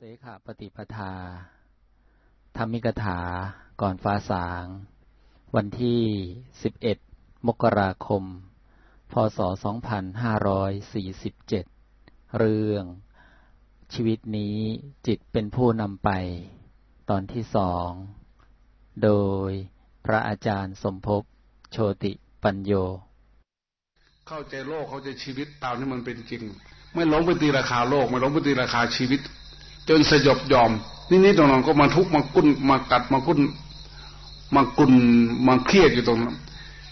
เสขาปฏิปทา ธรรมิกถา ก่อนฟ้าสาง วันที่ 11 มกราคม พศ 2547 เรื่อง ชีวิตนี้จิตเป็นผู้นำไป ตอนที่สอง โดยพระอาจารย์สมภพ โชติปัญโย เข้าใจโลกเข้าใจชีวิตตามที่มันเป็นจริง ไม่หลงไปตีราคาโลก ไม่หลงไปตีราคาชีวิต จนสยบยอมนิดๆหน่อยๆก็มาทุกมากุ้นมากัดมากุ้นมากุนมาเครียดอยู่ตรงนั้น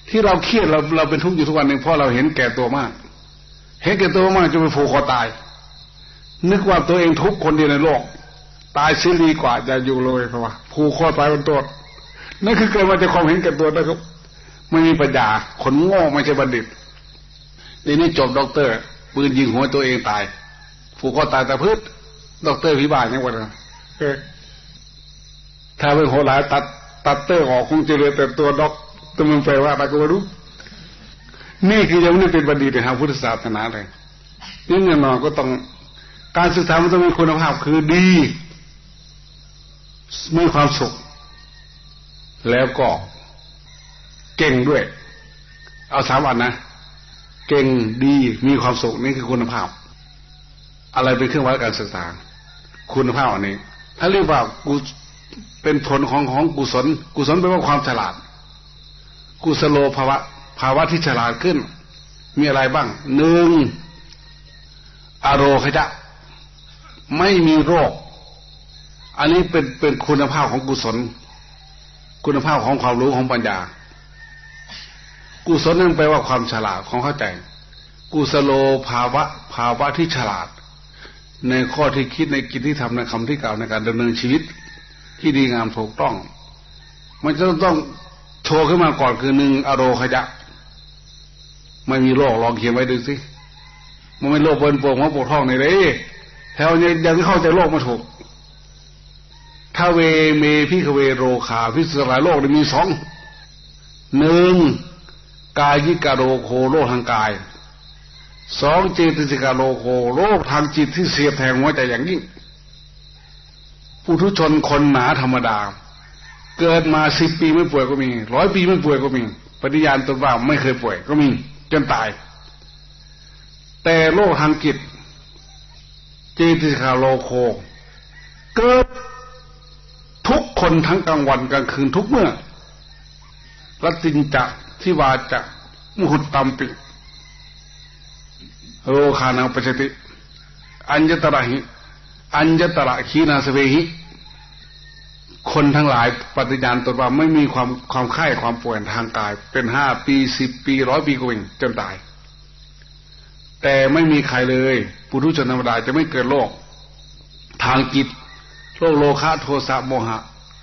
ที่เราเครียดเราเราเป็นทุกข์อยู่ทุกวันหนึ่งเพราะเราเห็นแก่ตัวมาก เห็นแก่ตัวมากจนไปผูกคอตาย นึกว่าตัวเองทุกคนเดียวในโลก ตายเสรีกว่าจะอยู่เลยเพราะว่าผูกคอตายบนตัวนั่นคือเกิดมาจากความเห็นแก่ตัวนะครับไม่มีปัญญาคนโง่ไม่ใช่บัณฑิตทีนี้จบด็อกเตอร์ปืนยิงหัวตัวเองตายผูกคอตายแต่พืช ด็อกเตอร์พิบาลยังวันนะถ้าเป็นโหราตัดตัดเตอร์ออกคงจะเหลือแต่ตัวด็อกตัวมึงแปลว่าอะไรก็ไม่รู้นี่คือยังไม่เป็นบัณฑิตในทางพุทธศาสนาเลยนี่แน่นอนก็ต้องการศึกษามันต้องมีคุณภาพคือดีมีความสุข แล้วก็เก่งด้วย เอาสามอันนะ เก่งดีมีความสุขนี่คือคุณภาพ อะไรเป็นเครื่องวัดการศึกษา คุณภาพอันนี้ถ้าเรียกว่ากูเป็นผลของของกุศล กุศลแปลว่าความฉลาด กุศโลภาวะ ภาวะที่ฉลาดขึ้น มีอะไรบ้างหนึ่งอโรคจะไม่มีโรค อันนี้เป็นเป็นคุณภาพของกุศล คุณภาพของความรู้ของปัญญา กุศลนั่นแปลว่าความฉลาดของเข้าใจ กุศโลภาวะ ภาวะที่ฉลาด ในข้อที่คิดในกิจที่ทำในคำที่กล่าวในการดำเนินชีวิตที่ดีงามถูกต้อง มันจะต้องโชว์ขึ้นมาก่อนคือหนึ่งอโรคจะไม่มีโรคลองเขียนไว้ดูสิมันไม่โรคเบินโป่งหัวปวดท้องในเลยแถวนี้ยังเข้าใจโรคมาถูกถ้าเวเมพิคเวโรคาพิสลายโรคมีสองหนึ่งกายิกาโรโคโรคทางกาย สองเจตสิกาโรโคโรคทางจิตที่เสียบแทงหัวใจอย่างยิ่งผู้ทุชนคนหนาธรรมดา เกิดมาสิบปีไม่ป่วยก็มีร้อยปีไม่ป่วยก็มี ปฏิญาณตนว่าไม่เคยป่วยก็มีจนตาย แต่โรคทางจิตเจติคาโลโค เกิดทุกคนทั้งกลางวันกลางคืนทุกเมื่อรัตินจะที่วาจะมุหุตตัมปิ โรคานาปชติอัญญตระหิอัญญตระขีนาสเวหิ คนทั้งหลายปฏิญาณตนว่าไม่มีความความไข้ความป่วยทางกาย เป็นห้าปีสิบปีร้อยปีก็เองจนตาย แต่ไม่มีใครเลยปุถุชนธรรมดาจะไม่เกิดโรคทางจิตโรคโลคะโทสะโมหะ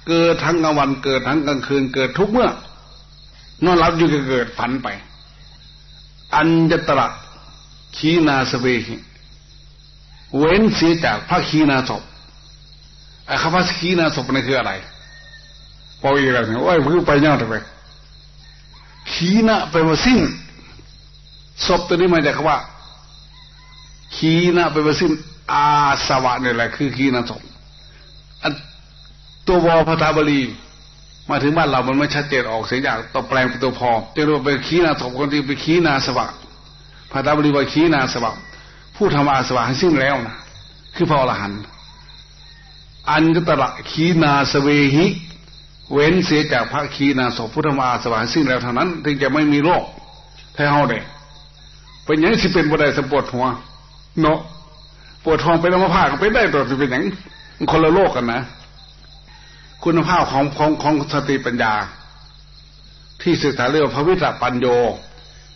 เกิดทั้งกลางวันเกิดทั้งกลางคืนเกิดทุกเมื่อ นอนรับอยู่ก็เกิดฝันไป อัญญตระ ขีนาสเวหิเว้นเสียจากพระขีนาศพไอ้คำว่าขีนาศพนี่คืออะไรพออีกแล้วเนี่ยโอ้ยพูดไปเน่าทำไมขีนาเป็นว่าสิ้นศพตัวนี้มาจากคำว่าขีนาเป็นว่าสิ้นอาสวะนี่แหละคือขีนาศพตัววอพระธาบลีมาถึงบ้านเรามันไม่ชัดเจนออกเสียงอย่างต่อแปลงเป็นตัวพอจะรู้เป็นขีนาศพคนที่เป็นขีนาสวะ พระธาบลีว่าขีนาสวะผู้ทำอาสวะให้สิ้นแล้วนะคือพระอรหันต์อันตระขีนาสเวหิ เว้นเสียจากพระขีนาศพพุทธมาสวะสิ้นแล้วเท่านั้น ถึงจะไม่มีโรคแท้เฮาเด้เป็นอย่างที่เป็นบุได้สปวดหัวเนาะปวดท้องไปแล้วมาผ่าก็ไปได้ตัวจะเป็นอย่างคนละโลกกันนะ คุณภาพของของของสติปัญญา ที่ศึกษาเรื่องพระวิตรปัญโย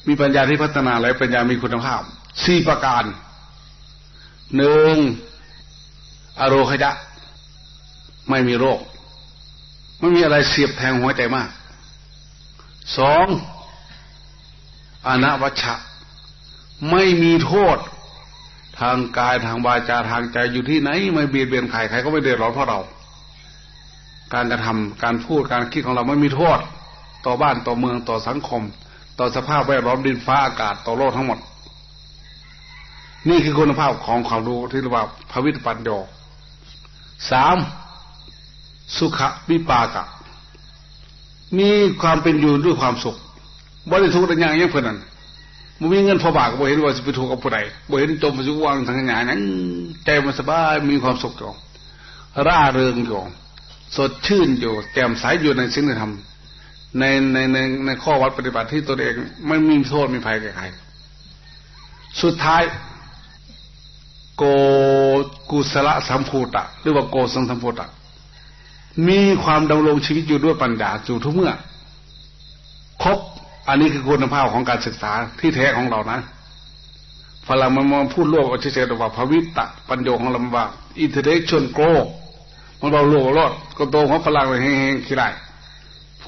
มีปัญญาที่พัฒนาและปัญญามีคุณภาพสี่ประการหนึ่งอโรคยะ ไม่มีโรค ไม่มีอะไรเสียบแทงหัวใจมากสองอนาวัชะ ไม่มีโทษ ทางกายทางวาจาทางใจอยู่ที่ไหน ไม่เบียดเบียนใครใครก็ไม่เดือดร้อนเพราะเรา การกระทำการพูดการคิดของเราไม่มีโทษ ต่อบ้านต่อเมืองต่อสังคม ต่อสภาพแวดล้อมดินฟ้าอากาศต่อโลกทั้งหมด นี่คือคุณภาพของความรู้ที่เรียกว่าพระวิตปัญโยสามสุขวิปากะ มีความเป็นอยู่ด้วยความสุขบริสุทธิ์อย่างยังเพื่อนนั้นมันมีเงินพอบากบ่เห็นว่าจะไปถูกกับผู้ใดบ่เห็นจมไปสู่วังทางงานนั้นใจมันสบายมีความสุขอยู่ร่าเริงอยู่สดชื่นอยู่แจ่มใสอยู่ในสิ่งที่ทำ ในในในในข้อวัดปฏิบัติที่ตัวเองไม่มีโทษมีภัยแก่ใครสุดท้าย โกกุศลสัมภูตะ หรือว่าโกสังสัมภูตะ มีความดำรงชีวิตอยู่ด้วยปัญญาอยู่ทุกเมื่อ ครบ อันนี้คือคุณภาพของการศึกษาที่แท้ของเรานะฝรั่งมันมาพูดโลกเฉยๆว่าพวิตะ ปัญโยของเราว่าอินเทเล็กชวลโกมันเราโลกรอดก็โตของฝรั่งเลยเฮงๆขี้ได้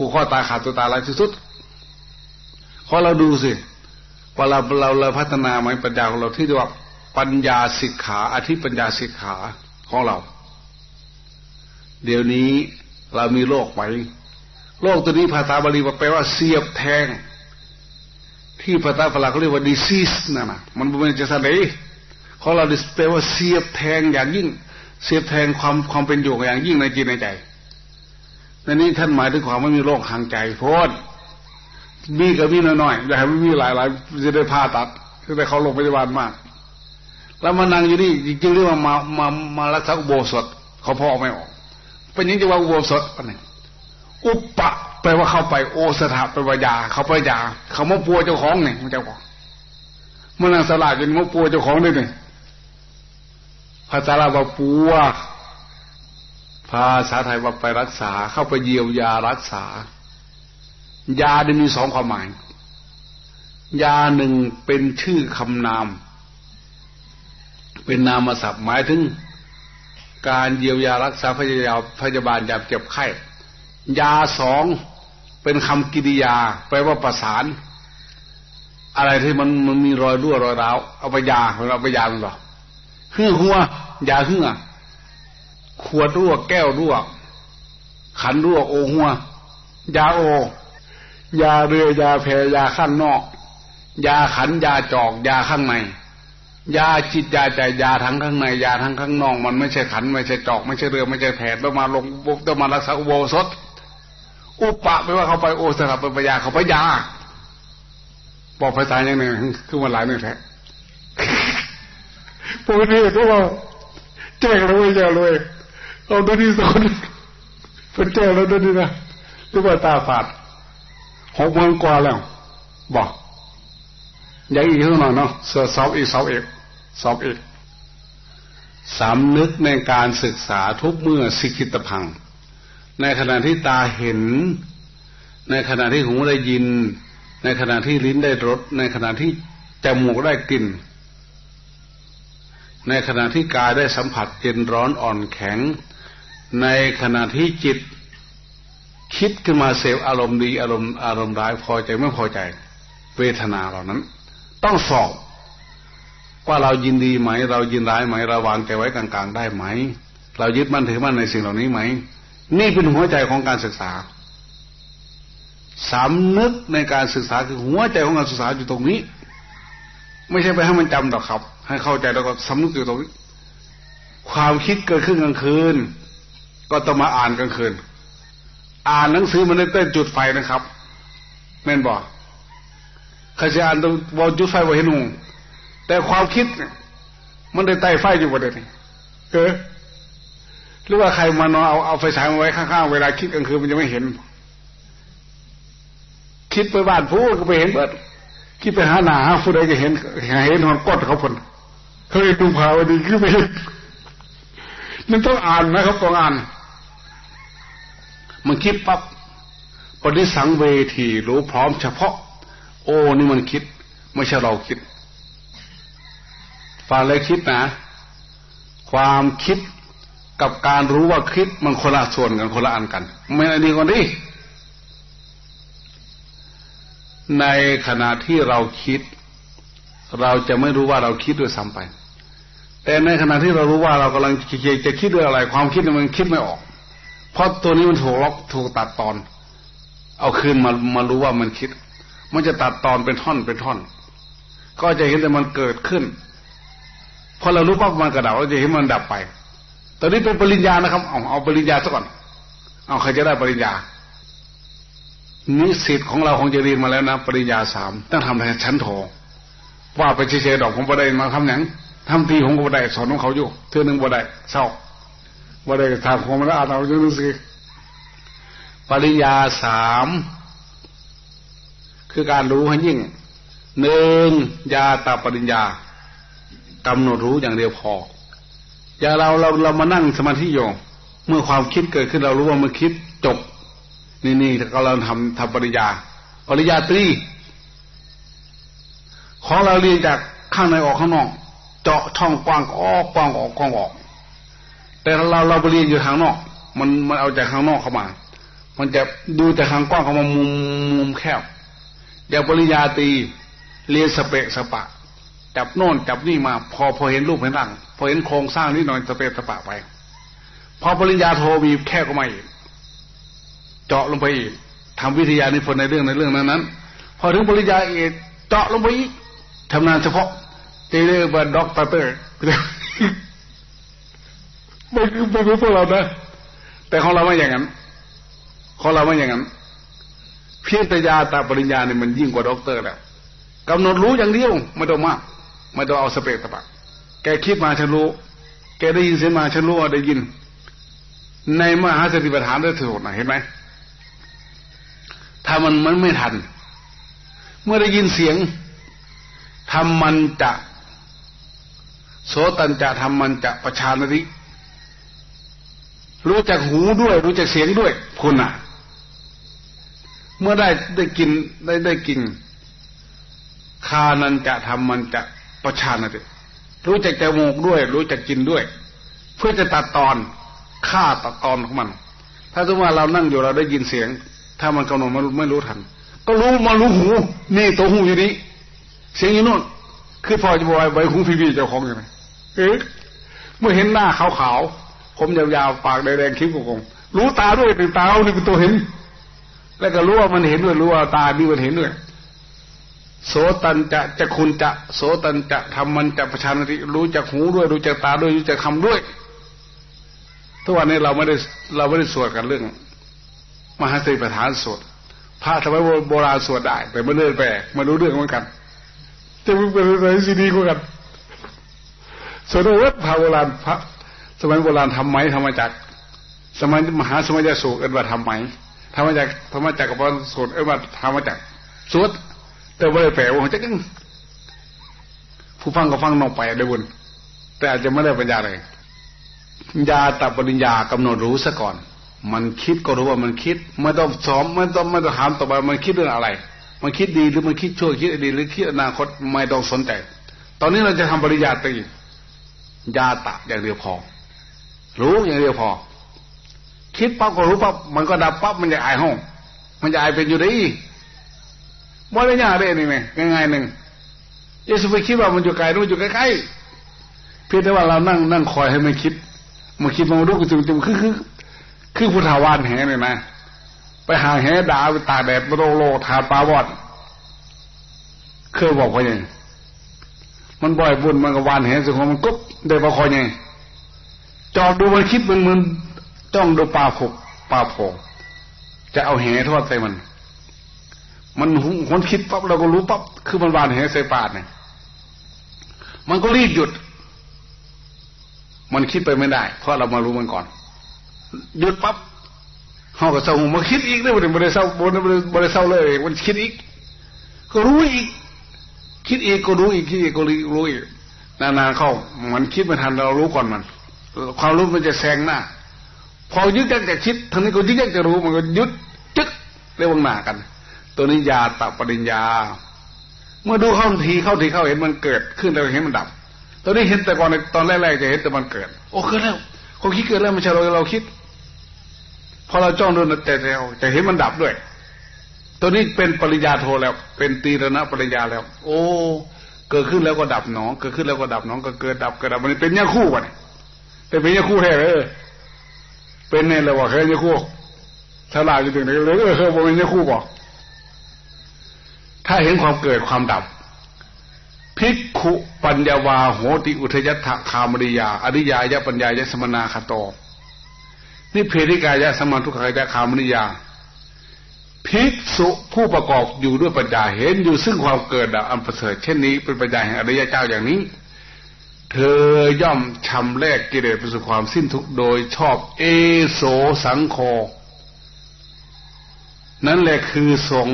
ผูกข้อตาขาดตัวตาลายที่สุดพอเราดูสิว่าเราเราเราพัฒนาไหมปัญญาของเราที่เรียกว่าปัญญาสิกขาอธิปัญญาสิกขาของเรา เดี๋ยวนี้เรามีโลกไหมโลกตัวนี้ภาษาบาลีแปลว่าเสียบแทง ที่ภาษาฝรั่งเขาเรียกว่า disease นั่นนะมันเป็นจะสะเดของเราแปลว่าเสียบแทงอย่างยิ่ง เสียบแทงความความเป็นอยู่อย่างยิ่งในจิตในใจ ในนี้ท่านหมายถึงความไม่มีโรคทางใจโพดมีกับมีน้อยๆอย่าให้ม่มีหลายๆจะได้ผ่าตัดจะได้เขาลงพยาบาลมาก แล้วมานั่งอยู่นี่จริงๆเรียกว่ามามามารักษาอุโบสถเขาพอไม่ออก เป็นยังจะว่าอุโบสถปะเนี่ยอุปปะแปลว่าเข้าไปโอสถาแปลว่ายาเขาไปยาเขามาปัวเจ้าของเนี่ยมันเจ้าของมื่อนางสลาดเป็นมาปัวเจ้าของด้วยเนี่ยภาษาลาวว่าปัว ภาษาไทยว่าไปรักษา เข้าไปเยียวยารักษา ยาได้มีสองความหมาย ยาหนึ่งเป็นชื่อคำนาม เป็นนามศัพท์หมายถึง การเยียวยารักษาพยาพยาบาลยาเจ็บไข้ ยาสองเป็นคำกิริยา แปลว่าประสาน อะไรที่มันมันมีรอยรั่วรอยร้าวเอาไปยาเอาไปยามันหรอหื้อหัวยาหื้อ ขวดรั่วแก้วรั่ว ขันรั่วโอหัวยาโอยาเรือยาแพยาข้างนอก ยาขันยาจอกยาข้างในยาจิตยาใจยาทั้งข้างในยาทั้งข้างนอก มันไม่ใช่ขันไม่ใช่จอก ไม่ใช่เรือไม่ใช่แผดต้องมาลงบุต้องมารักษาอุโบสถ อุปะไม่ว่าเขาไปโอสถาเป็นปยาเขาไปยา บอกภาษาอย่างหนึ่งคือมันหลายหนึ่งแท้ปกติก็ว่าแจ้งแล้วไม่แจ้งเลย เอาตัวนี้สอนเป็นแจ้งแล้วตัวนี้นะหรือว่าตาฝาดหกโมงกว่าแล้ว บอกยังอีกเท่านั้นเนาะเสือสอบอีกสอบเอกสอบเอกสำนึกในการศึกษาทุกเมื่อสิกิตพัง ในขณะที่ตาเห็น ในขณะที่หูได้ยิน ในขณะที่ลิ้นได้รสในขณะที่จมูกได้กลิ่น ในขณะที่กายได้สัมผัสเย็นร้อนอ่อนแข็ง ในขณะที่จิตคิดขึ้นมาเสพอารมณ์ดีอารมณ์อารมณ์ร้ายพอใจไม่พอใจ เวทนาเหล่านั้น ต้องสอบ ว่าเรายินดีไหม เรายินร้ายไหมเราวางใจไว้กลางๆ ได้ไหม เรายึดมั่นถือมั่นในสิ่งเหล่านี้ไหม นี่เป็นหัวใจของการศึกษาสำนึกในการศึกษาคือหัวใจของการศึกษาอยู่ตรงนี้ ไม่ใช่ไปให้มันจำหรอกครับ ให้เข้าใจแล้วก็สำนึกอยู่ตรงนี้ ความคิดเกิดขึ้นกลางคืน ก็ต้องมาอ่านกลางคืน อ่านหนังสือมันได้เต้นจุดไฟนะครับแม่นบอกใครจะอ่านต้องบอจุดไฟว้ให้นุ่งแต่ความคิดมันได้ใต้ไฟอยู่ประเด็นเออหรือว่าใครมานอนเอาเอาไฟฉายมาไว้ข้างๆเวลาคิดกลางคืนมันจะไม่เห็น คิดไปบ้านผู้ก็ไปเห็นเบิดคิดไปหาหนาหาผู้ใดก็เห็นเห็นหอนกดเขาพนเคยดูภาวดีขึ้นไปนั่นต้องอ่านนะครับต้องอ่าน มันคิดปั๊บปฏิสังเวทีรู้พร้อมเฉพาะ โอ้นี่มันคิด ไม่ใช่เราคิดฟังเลยคิดนะ ความคิดกับการรู้ว่าคิดมันคนละส่วนกันคนละอันกัน ไม่อันนี้ก่อนดิในขณะที่เราคิด เราจะไม่รู้ว่าเราคิดด้วยซ้ำไป แต่ในขณะที่เรารู้ว่าเรากำลังจะคิดด้วยอะไร ความคิดมันคิดไม่ออก เพราะตัวนี้มันถูกล็อกถูกตัดตอน เอาคืนมามารู้ว่ามันคิด มันจะตัดตอนเป็นท่อนเป็นท่อน ก็จะเห็นแต่มันเกิดขึ้นพอเรารู้ปั๊บมันกระดับเราจะเห็นมันดับไป ตอนนี้เป็นปริญญานะครับ เอาเอาปริญญาซะก่อน เอาใครจะได้ปริญญา นิสิตของเราคงจะเรียนมาแล้วนะ ปริญญาสามต้องทำในชั้นโทว่าไปเฉยๆดอกผมบ่ได้มาทำอย่างทำทีผมก็บ่ได้สอนของเขาอยู่เท่านึงบ่ได้เศร้า บ่ได้ทางของมันอานเอาอยู่นึก ปริญาสามคือการรู้ให้ยิ่งหนึ่งยาตาปริญญากำหนดรู้อย่างเดียวพอ อย่าเราเราเรามานั่งสมาธิอยู่เมื่อความคิดเกิดขึ้นเรารู้ว่ามันคิดจบ นี่นี่เราเราทำทำปริญญา ปริญญาตรีของเราเรียนจากข้างในออกข้างนอก เจาะช่องกว้างออกกว้างออกกว้างออก แต่เราเราไปเรียนอยู่ทางนอก มันมันเอาจากข้างนอกเข้ามา มันจะดูจากทางกว้างเข้ามามุมมุมแคบอย่างปริญญาตรีเรียนสเปะสปะ จับโน่นจับนี่มา พอพอเห็นรูปเห็นร่างพอเห็นโครงสร้างนิดหน่อยสเปะสปะไป พอปริญญาโทมีแค่ก็ไม่เจาะลงไปอีกทำวิทยานิพนธ์ในเรื่องในเรื่องนั้นนั้นพอถึงปริญญาเอกเจาะลงไปอีกทำงานเฉพาะเจเรียกว่าด็อกเตอร์ ไม่คือไม่คือพวกเรานะแต่ของเราไม่อย่างนั้นของเราไม่อย่างนั้น เพียงแต่ยาตาปริญญาเนี่ยมันยิ่งกว่าด็อกเตอร์แล้วกำหนดรู้อย่างเดียวไม่ต้องมากไม่ต้องเอาสเปกตะปะแกคิดมาฉันรู้ แกได้ยินเสียงมาฉันรู้ว่าได้ยิน ในมหาสติปัฏฐานได้ถูกนะเห็นไหมถ้ามันมันไม่ทัน เมื่อได้ยินเสียงทำมันจะโสตันจะทำมันจะประชานริ รู้จักหูด้วย รู้จักเสียงด้วยคุณอะ เมื่อได้ได้กินได้ได้กินคานันจะทำมันจะประชานริรู้จักจมูกด้วย รู้จักกินด้วย เพื่อจะตัดตอนฆ่าตัดตอนของมัน ถ้าสมมติว่าเรานั่งอยู่เราได้ยินเสียง ถ้ามันกำหนดมันไม่รู้ทัน ก็รู้มารู้หู นี่ตัวหูอยู่นี้เสียงอยู่นู่นคือพอจะบอกไว้คุ้งพี่เจ้าของอย่างไรเอ๊ะเมื่อเห็นหน้าขาวๆ ผมยาวๆปากแดงๆคิ้วกงรู้ตาด้วยเป็นตาเนี่เป็นตัวเห็น แล้วก็รู้ว่ามันเห็นด้วยรู้ว่าตาดีมันเห็นด้วยโสตันจะจะคุณจะโสตันจะทำมันจะประชานติรู้จักหูด้วย รู้จักตาด้วยรู้จักคำด้วย ทุกวันนี้เราไม่ได้เราไม่ได้สวดกันเรื่อง มหาสติปัฏฐานสวดพระทำไมโบราณสวดได้ แต่ไม่เลื่อนแปลมารู้เรื่องเหมือนกัน จะมึงเป็นอะไรสิดีกว่ากันส่วนวัดพระโบราณพระ สมัยโบราณทำไหมทำมาจาก สมัยมหาสมัยจะสูกเอ็นว่าทำไหมทำมาจากทำมาจากกับพระสูตรเอ็นว่าทำมาจากสวดแต่ไม่ได้แปลว่าจะกังผู้ฟังก็ฟังนอกไปได้บุญแต่อาจจะไม่ได้ปัญญาเลยยาตับปริญญากำหนดรู้ซะก่อน มันคิดก็รู้ว่ามันคิดไม่ต้องสอมไม่ต้องไม่ต้องถามต่อไปมันคิดเรื่องอะไร มันคิดดีหรือมันคิดชั่วคิดดีหรือคิดอนาคตไม่ต้องสนใจ ตอนนี้เราจะทำปริญญาตรียาตะอย่างเดียวพอ รู้อย่างเดียวพอ คิดปั๊บก็รู้ปั๊บมันก็ดับปั๊บมันจะอายห้อง มันจะอายเป็นอยู่ดีบ่ได้ยากเลยนี่ไงง่ายหนึ่งเยซูไปคิดว่ามันอยู่ไกลรู้อยู่ใกล้ๆเพียงแต่ว่าเรานั่งนั่งคอยให้มันคิด มันคิดมันรู้กุจุมจุมคือคือคือพุทธาวานแหงเลยนะไปหาแหดาไปตาแดดโรโลทาปลาวอดเคยบอกว่าไงมันบ่อยบุญมันก็วานแหสุของมันกุ๊บได้บอคอยไง จอดดูมันคิดมันมันจ้องดูปลาผกปลาโผจะเอาแหทอดใส่มัน มันคนคิดปั๊บเราก็รู้ปั๊บคือมันวานแหใส่ปลาเนี่ยมันก็รีบหยุด มันคิดไปไม่ได้ เพราะเรามารู้มันก่อน หยุดปั๊บเขาก็เศร้ามาคิดอีกเลยมันไม่ได้เศร้าบนไม่ได้เศร้าเลย มันคิดอีก ก็รู้อีก คิดอีกก็รู้อีกคิดอีกก็รู้อีกนานๆเข้า มันคิดไม่ทันเรารู้ก่อนมัน ความรู้มันจะแซงหน้า พอยึดยักจะคิดทางนี้ก็ยึดยักจะรู้มันก็ยึดจึ๊กเรียกว่าหนากัน ตัวนี้ยาตับปริญญา เมื่อดูเข้าทีเข้าทีเข้าเห็นมันเกิดขึ้นแล้วเห็นมันดับตัวนี้เห็นแต่ก่อนตอนแรกๆจะเห็นแต่มันเกิด โอ้เกิดแล้วคนคิดเกิดแล้วไม่ใช่เราเราคิดพอเราจ้องดูแต่แล้วจะเห็นมันดับด้วย ตัวนี้เป็นปริญญาโทแล้ว เป็นตีรณะปริญญาแล้ว โอ้ เกิดขึ้นแล้วก็ดับหนองเกิดขึ้นแล้วก็ดับหนองก็เกิดดับเกิดดับมันเป็นยาคู่กัน เป็นเป็นยาคู่แท้เลยเป็นเนี่ยเลยว่าเคยยาคู่ฉลาดจริงๆเลยเออเคยบอกเป็นยาคู่บอกถ้าเห็นความเกิดความดับภิกขุปัญญาวาโหติอุทยัตถคามริยา อริยายะปัญญายะสมนาคโตนี่เพริกายะสมาทุกขายะคามริยาภิกษุผู้ประกอบอยู่ด้วยปัญญาเห็นอยู่ซึ่งความเกิดดับอันประเสริฐเช่นนี้เป็นปัญญาแห่งอริยเจ้าอย่างนี้ เธอย่อมชำแรกกิเลสไปสู่ความสิ้นทุกโดยชอบเอโสสังโฆนั่นแหละคือสง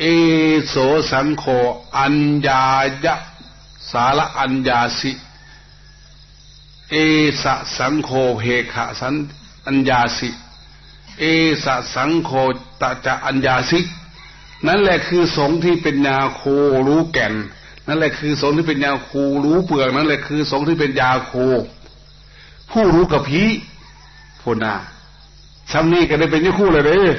เอโสสังโฆอัญญายะสารอัญญาสิ เอสะสังโฆเพขะสันอัญญาสิ เอสะสังโฆตะจะอัญญาสิ นั่นแหละคือสงที่เป็นยาโครู้แก่น นั่นแหละคือสงที่เป็นยาโครู้เปลือกนั่นแหละคือสงที่เป็นยาโคผู้รู้กับพีพูนาซ้ำนี้ก็ได้เป็นยี่คู่เลยเลย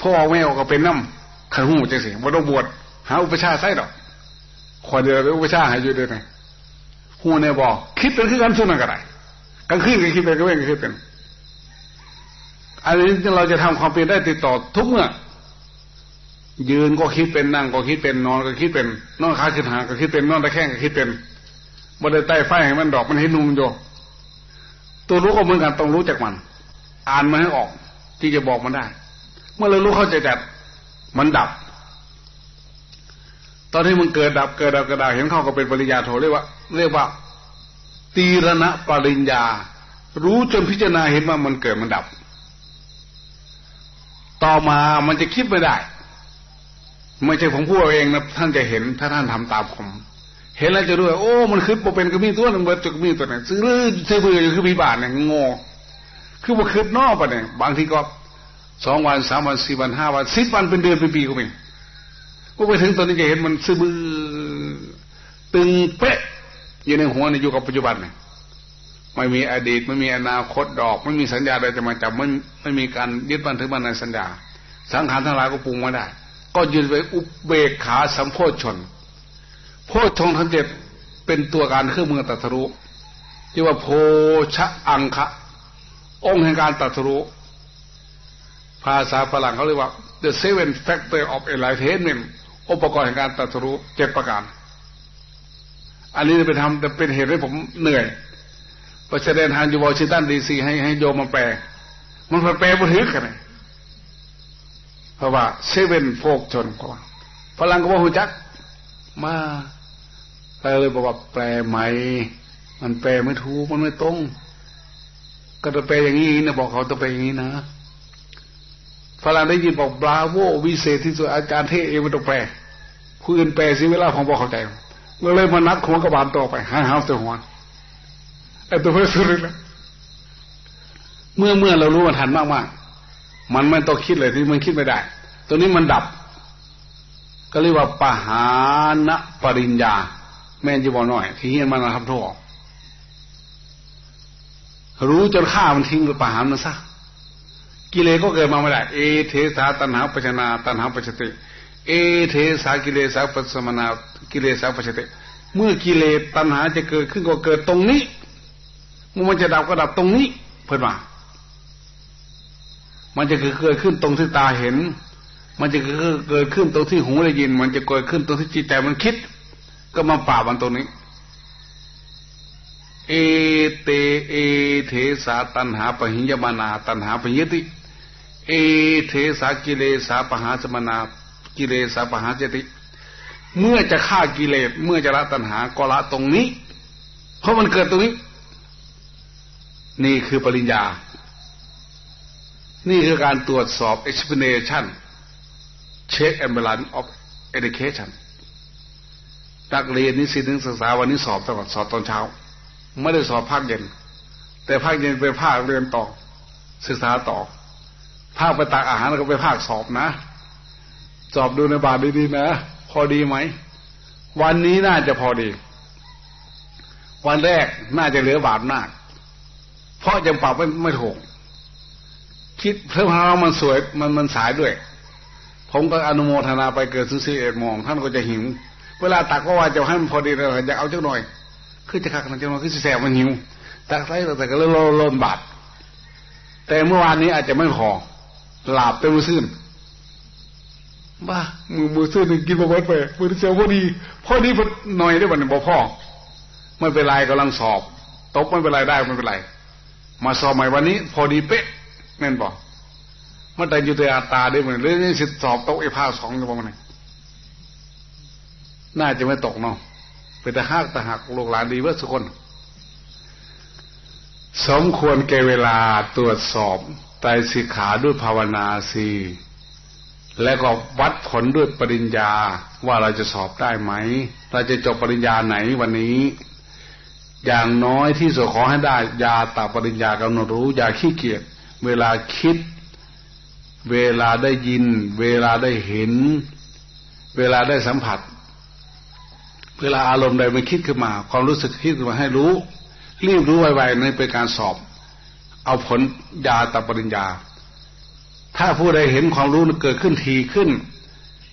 พ่อแม่ก็เป็นน้ำขันหูจังสิว่าต้องบวชหาอุปชาใส่ดอกขอเดียวอุปชาหายอยู่ด้วยไงหูเนี่ยบอกคิดเป็นคือกันสุนันก็ได้กลางคืนก็คิดเป็นก็เว้นก็คิดเป็นอันนี้เราจะทำความเป็นได้ติดต่อทุกเมื่อ ยืนก็คิดเป็นนั่งก็คิดเป็นนอนก็คิดเป็นนอนขาขึ้นหางก็คิดเป็นนอนตะแคงก็คิดเป็นบ่ได้ใต้ไฟให้มันดอกมันให้นุ่มโยตัวรู้ก็เหมือนกันต้องรู้จักมัน อ่านมาให้ออก ที่จะบอกมันได้ เมื่อเรารู้เข้าใจแต่มันดับ ตอนที่มันเกิดดับเกิดดับกระดาเห็นเข้าก็เป็นปริญญาโทเรียกว่า เรียกว่า ตีรณะปริญญา รู้จนพิจารณาเห็นว่ามันเกิดมันดับ ต่อมามันจะคิดไม่ได้ ไม่ใช่ผมพูดเองนะท่านจะเห็นถ้าท่านทำตามผม เห็นแล้วจะรู้ว่าโอ้มันคืดเป็นก็มีตัวนึงเบิดจะมีตัวไหนซื้อเสื้อเบื่ออยู่คือมีบาทเนี่ยงอคือว่าคืดนอกไปเนี่ยบางทีก็สองวันสามวันสี่วันห้าวันสิบวันเป็นเดือนเป็นปีก็มีก็ไปถึงตอนนี้จะเห็นมันซื้อบือตึงเป๊ะอยู่ในหัวในอยู่กับปัจจุบันเนี่ยไม่มีอดีตไม่มีอนาคตดอก ไม่มีสัญญาใดจะมาจับไม่ไม่มีการยึดบันทึกมันในสัญญา สังขารทั้งหลายก็ปรุงไมาได้ ก็ยืนไปอุบเบกขาสัมโพชน โพชงทั้งเจ็ดเป็นตัวการเครื่องมือตัทรุที่ว่าโพชะอังคะองค์แห่งการตัทรุภาษาฝรั่งเขาเรียกว่า the seven factor of enlightenment อุปกรณ์แห่งการตรัสรู้เจ็ดประการ อันนี้จะไปทำจะเป็นเหตุให้ผมเหนื่อยไปแสดงทางอยู่วอชิงตันดีซีให้ให้โยมมาแปล มันแปลบนทึกกันเพราะว่าเซเว่นโฟกชนกว่าฝรั่งก็บอกหุ่จัก มาแปลเลยบอกว่าแปลไหมมันแปลไม่ถูกมันไม่ตรงก็จะแปลอย่างนี้นะบอกเขาต้องแปลอย่างนี้นะฝรั่งได้ยินบอกบราโววิเศษที่สุดอาจารย์เทเอมันต้องแปลผู้อื่นแปลสิเวลาของบอกเข้าใจก็เลยมานัดหัวกระบาลต่อไปหาหาตัวหัวไอ้ตัวเพื่อสุดเลยเมื่อเมื่อเรารู้มันทันมากมาก มันไม่ต้องคิดเลยที่มันคิดไม่ได้ ตัวนี้มันดับ ก็เรียกว่าปหานะปริญญา แม่จะบอกหน่อย ที่เฮียนมันนะครับทั่วรู้จนฆ่ามันทิ้งไปปหามันซะกิเลสก็เกิดมาไม่ได้ เอเทสาตัณหาปัจนา ตัณหาปัจติ เอเทสากิเลสาปัสมนา กิเลสาปัจติ เมื่อกิเลสตัณหาจะเกิดขึ้นก็เกิดตรงนี้ มันจะดับก็ดับตรงนี้ เพื่อนว่า มันจะเกิดขึ้นตรงที่ตาเห็น มันจะเกิดขึ้นตรงที่หูได้ยิน มันจะเกิดขึ้นตรงที่จิตใจมันคิด ก็มาป่ามันตรงนี้ เอเตเอเทสาตันหาปหิยมานา ตันหาปหิยติ เอเทสากิเลสาปหาสมนา กิเลสาปหาเจติ เมื่อจะฆ่ากิเลส เมื่อจะละตัณหาก็ละตรงนี้ เพราะมันเกิดตรงนี้ นี่คือปริญญา นี่คือการตรวจสอบ explanation check and balance of education นักเรียนนิสิตนักศึกษาวันนี้สอบตลอดสอบตอนเช้า ไม่ได้สอบภาคเย็น แต่ภาคเย็นเป็นภาคเรียนต่อ ศึกษาต่อ ภาคไปตักอาหารแล้วก็ไปภาคสอบนะ สอบดูในบาทดีๆนะ พอดีไหม วันนี้น่าจะพอดี วันแรกน่าจะเหลือบาทมาก เพราะยังปรับไม่ไม่ถูก คิดเพิ่มเรามันสวยมันมันสายด้วย ผมก็อนุโมทนาไปเกิดซึ่งสิเอ็ดมอง ท่านก็จะหิว เวลาตักก็ว่าจะให้มันพอดีเลยอยากเอาเจ้าหน่อยคือจะขักมันจะมาคือแสบมันหิวตักไรแต่ก็เริ่มเริ่มบาดแต่เมื่อวานนี้อาจจะไม่พอหลาบเต็มซื่นบ้ามือมือซื้อหนึ่งกินมาเบิดไปมือเสียวพอดีพอดีพอหน่อยได้บันบ่พ่อไม่เป็นไรกำลังสอบ ตกไม่เป็นไรได้ไม่เป็นไร มาสอบใหม่วันนี้ พอดีเป๊ะ แม่นบอกเมื่อใดอยู่ในอาตาได้เหมือนเรื่องสิสอบตกไอ้ผ้าสองอยู่ประมาณน่าจะไม่ตกเนาะเป็นแต่หักแต่หักลูกหลานดีเว่าสุกคน สมควรแก่เวลาตรวจสอบไตสิขาด้วยภาวนาสีและก็วัดผลด้วยปริญญาว่าเราจะสอบได้ไหม เราจะจบปริญญาไหนวันนี้ อย่างน้อยที่สุดขอให้ได้ยาตาปริญญากำหนดรู้ อย่าขี้เกียจ เวลาคิด เวลาได้ยิน เวลาได้เห็น เวลาได้สัมผัส เวลาอารมณ์ใดมันคิดขึ้นมา ความรู้สึกคิดขึ้นมาให้รู้ รีบรู้ไวๆนั่นเป็นการสอบ เอาผลยาตาปริญญา ถ้าผู้ใดเห็นความรู้เกิดขึ้นทีขึ้น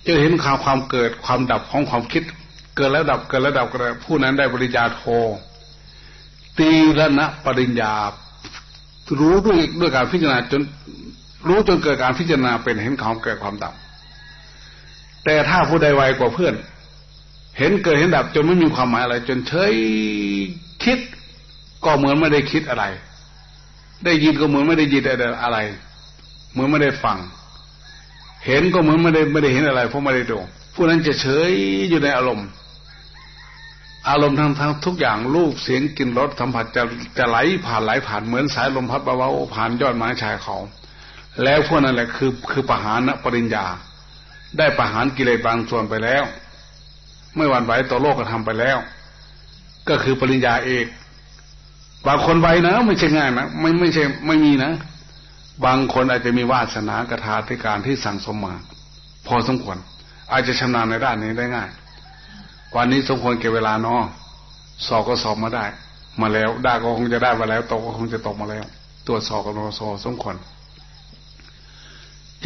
จะเห็นความความเกิดความดับของความคิด เกิดแล้วดับเกิดแล้วดับกระผู้นั้นได้ปริญญาโทตีละนะปริญญา รู้ด้วยด้วยการพิจารณาจนรู้จนเกิดการพิจารณาเป็นเห็นความเกิดความดับ แต่ถ้าผู้ใดไวกว่าเพื่อน เห็นเกิดเห็นดับจนไม่มีความหมายอะไร จนเฉยคิด ก็เหมือนไม่ได้คิดอะไร ได้ยินก็เหมือนไม่ได้ยินอะไร เหมือนไม่ได้ฟัง เห็นก็เหมือนไม่ได้ไม่ได้เห็นอะไร เพราะไม่ได้ดูผู้นั้นจะเฉยอยู่ในอารมณ์ อารมณ์ทั้งทั้งทุกอย่างรูปเสียงกลิ่นรสสัมผัสจะจะไหลผ่านไหลผ่านเหมือนสายลมพัดเบาๆผ่านยอดไม้ชายเขา แล้วพวกนั้นแหละคือคือปหานปริญญา ได้ปหานกิเลสบางส่วนไปแล้ว ไม่หวั่นไหวต่อโลกก็ทำไปแล้ว ก็คือปริญญาเอกบางคนไวนะ ไม่ใช่ง่ายนะไม่ไม่ใช่ไม่มีนะ บางคนอาจจะมีวาสนากระทาธิการที่สั่งสมมา พอสมควร อาจจะชำนาญในด้านนี้ได้ง่าย วันนี้สมควรเก็บเวลาเนาะสอบก็สอบมาได้ มาแล้วได้ก็คงจะได้มาแล้วตกก็คงจะตกมาแล้ว ตรวจสอบกับนสสมควร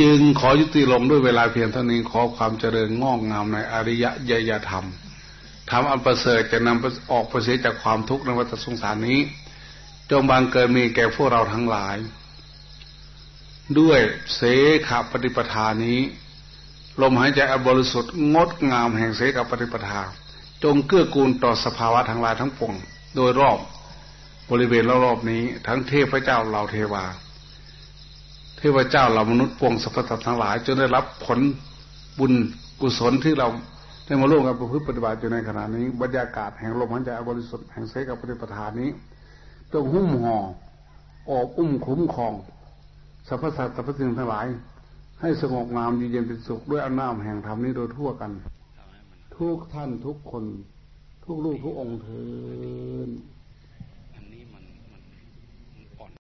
จึงขอยุติลงด้วยเวลาเพียงเท่านี้ขอความเจริญงอกงามในอริยะยยธรรมทำอันประเสริฐจะนำออกประเสริฐจากความทุกข์ในวัฏสงสารนี้ จงบังเกิดมีแก่พวกเราทั้งหลาย ด้วยเสขปฏิปทานี้ ลมหายใจอบริสุทธิ์งดงามแห่งเสขปฏิปทา จงเกื้อกูลต่อสภาวะทั้งหลายทั้งปวงโดยรอบบริเวณรอบๆนี้ ทั้งเทพเจ้าเหล่าเทวา เทพเจ้าเหล่ามนุษย์ปวงสรรพสัตว์ทั้งหลายจนได้รับผลบุญกุศลที่เราได้มาร่วมกันประพฤติปฏิบัติอยู่ในขณะนี้ บรรยากาศแห่งลมหายใจบริสุทธิ์แห่งเสกปฏิปทานนี้จงหุ้มห่ออบอุ้มคุ้มครองสรรพสัตว์สรรพสิ่งทั้งหลาย ให้สงบงามอยู่เย็นเป็นสุขด้วยอำนาจแห่งธรรมนี้โดยทั่วกัน ทุกท่านทุกคน ทุกลูกทุกองค์เถิด